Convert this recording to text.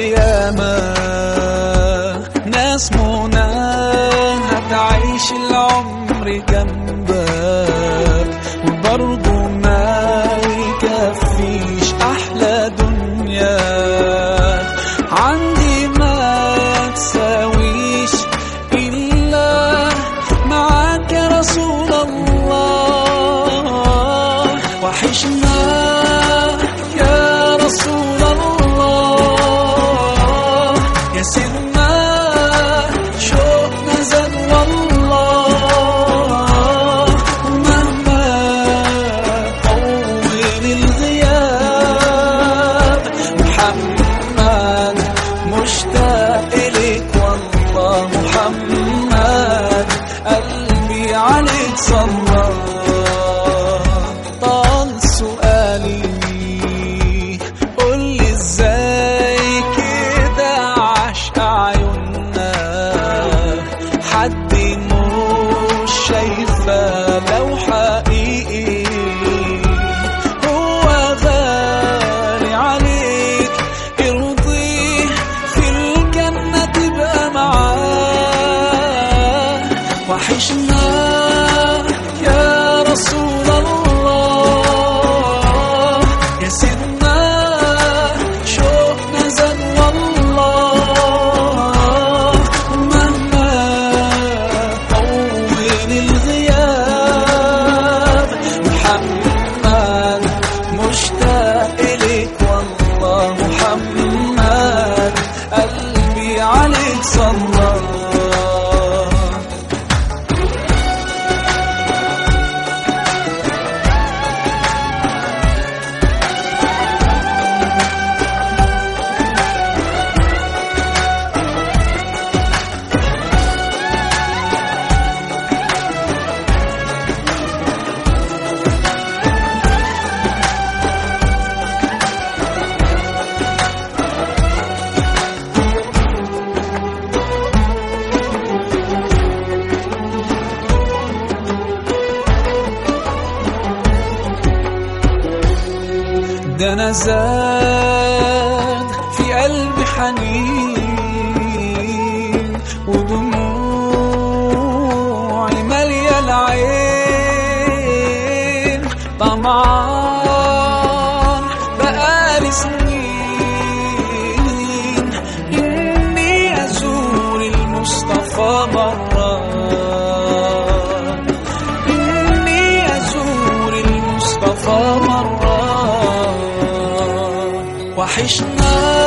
القيامة. ناس منى هتعيش العمر جنبنا love. emotional ما زاد في قلبي حنين ودموعي مالية العين طمعان بقالي سنين إني أزور المصطفى مرة. إني أزور المصطفى مرة. 还什么